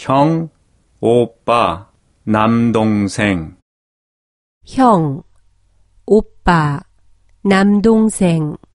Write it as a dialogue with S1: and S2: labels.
S1: 형, 오빠, 남동생.
S2: 형, 오빠, 남동생.